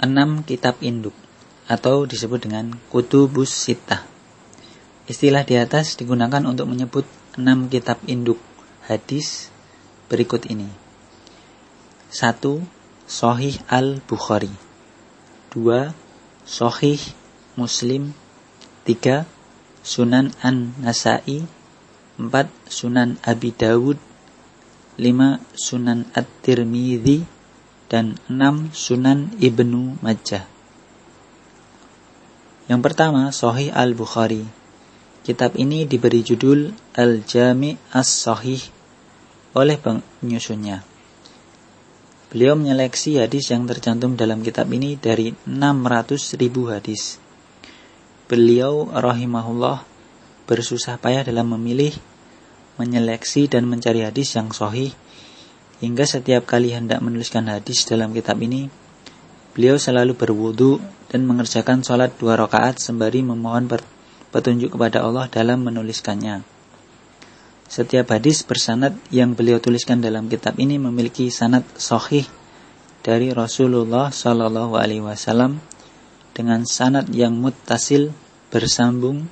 enam kitab induk atau disebut dengan kutubus sitah. Istilah di atas digunakan untuk menyebut enam kitab induk hadis berikut ini. 1. Sohih al-Bukhari 2. Sohih Muslim 3. Sunan An-Nasai 4. Sunan Abi Dawud 5. Sunan At-Tirmidzi dan 6. Sunan Ibnu Majah Yang pertama, Sohih Al-Bukhari Kitab ini diberi judul Al-Jami' As-Sahih oleh penyusunnya. Beliau menyeleksi hadis yang tercantum dalam kitab ini dari 600 ribu hadis. Beliau rahimahullah bersusah payah dalam memilih, menyeleksi dan mencari hadis yang sahih hingga setiap kali hendak menuliskan hadis dalam kitab ini, beliau selalu berwudu dan mengerjakan sholat dua rakaat sembari memohon petunjuk kepada Allah dalam menuliskannya. Setiap hadis bersanad yang beliau tuliskan dalam kitab ini memiliki sanad sahih dari Rasulullah Shallallahu Alaihi Wasallam dengan sanad yang muttasil bersambung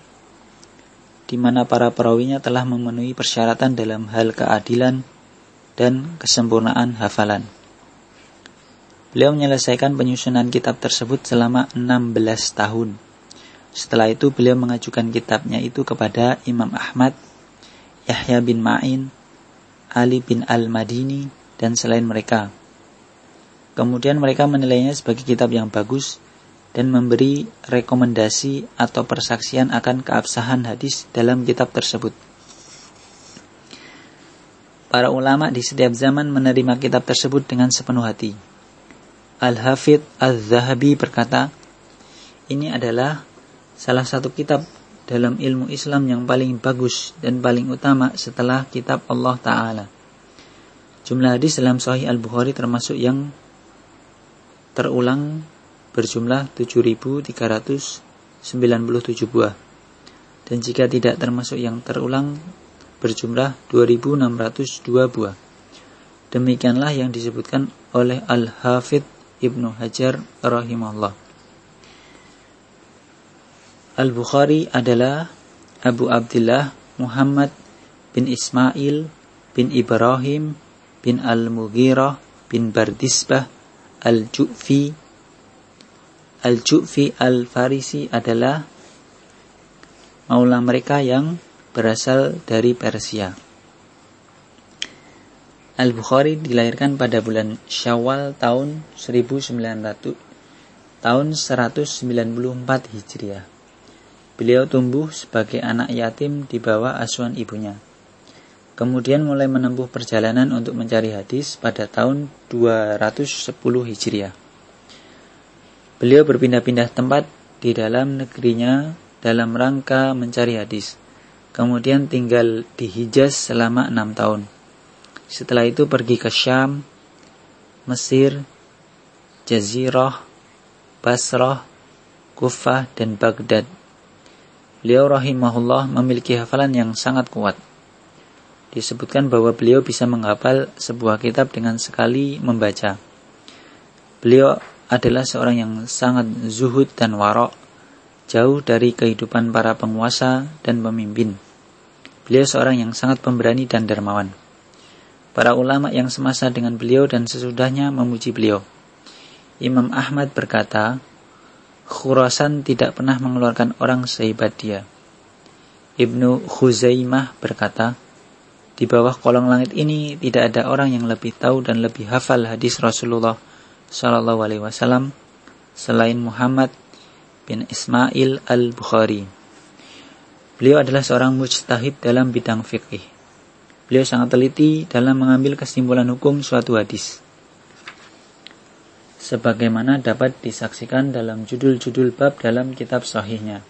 di mana para perawinya telah memenuhi persyaratan dalam hal keadilan dan kesempurnaan hafalan. Beliau menyelesaikan penyusunan kitab tersebut selama 16 tahun. Setelah itu beliau mengajukan kitabnya itu kepada Imam Ahmad, Yahya bin Ma'in, Ali bin Al-Madini, dan selain mereka. Kemudian mereka menilainya sebagai kitab yang bagus dan memberi rekomendasi atau persaksian akan keabsahan hadis dalam kitab tersebut. Para ulama di setiap zaman menerima kitab tersebut dengan sepenuh hati. Al-Hafidh Al-Zahabi berkata, ini adalah salah satu kitab dalam ilmu Islam yang paling bagus dan paling utama setelah kitab Allah Ta'ala. Jumlah hadis dalam Sahih Al-Bukhari termasuk yang terulang berjumlah 7.397 buah. Dan jika tidak termasuk yang terulang berjumlah 2.602 buah. Demikianlah yang disebutkan oleh Al-Hafidh Ibnu Hajar rahimahullah. Al-Bukhari adalah Abu Abdullah Muhammad bin Ismail bin Ibrahim bin Al-Mughirah bin Bardisbah Al-Ju'fi Al-Ju'fi Al-Farisi adalah maula mereka yang berasal dari Persia. Al-Bukhari dilahirkan pada bulan Syawal tahun 1900 tahun 194 Hijriah. Beliau tumbuh sebagai anak yatim di bawah asuhan ibunya. Kemudian mulai menempuh perjalanan untuk mencari hadis pada tahun 210 Hijriah. Beliau berpindah-pindah tempat di dalam negerinya dalam rangka mencari hadis. Kemudian tinggal di Hijaz selama enam tahun. Setelah itu pergi ke Syam, Mesir, Jazirah, Basrah, Kufah, dan Baghdad Beliau rahimahullah memiliki hafalan yang sangat kuat. Disebutkan bahwa beliau bisa menghafal sebuah kitab dengan sekali membaca. Beliau adalah seorang yang sangat zuhud dan warok, jauh dari kehidupan para penguasa dan pemimpin. Beliau seorang yang sangat pemberani dan dermawan. Para ulama yang semasa dengan beliau dan sesudahnya memuji beliau. Imam Ahmad berkata, Khurasan tidak pernah mengeluarkan orang sehebat dia. Ibnu Khuzaimah berkata, di bawah kolong langit ini tidak ada orang yang lebih tahu dan lebih hafal hadis Rasulullah Wasallam selain Muhammad bin Ismail al Bukhari. Beliau adalah seorang mujtahid dalam bidang fikih. Beliau sangat teliti dalam mengambil kesimpulan hukum suatu hadis sebagaimana dapat disaksikan dalam judul-judul bab dalam kitab sahihnya.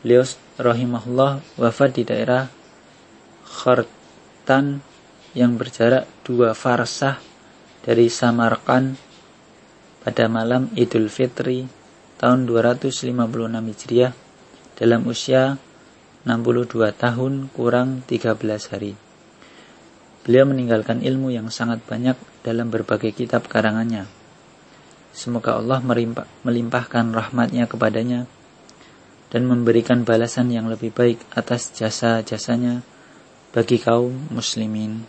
Beliau rahimahullah wafat di daerah Khartan yang berjarak dua farsah dari Samarkand pada malam Idul Fitri tahun 256 Hijriah dalam usia 62 tahun kurang 13 hari. Beliau meninggalkan ilmu yang sangat banyak dalam berbagai kitab karangannya Semoga Allah melimpahkan rahmatnya kepadanya dan memberikan balasan yang lebih baik atas jasa-jasanya bagi kaum muslimin.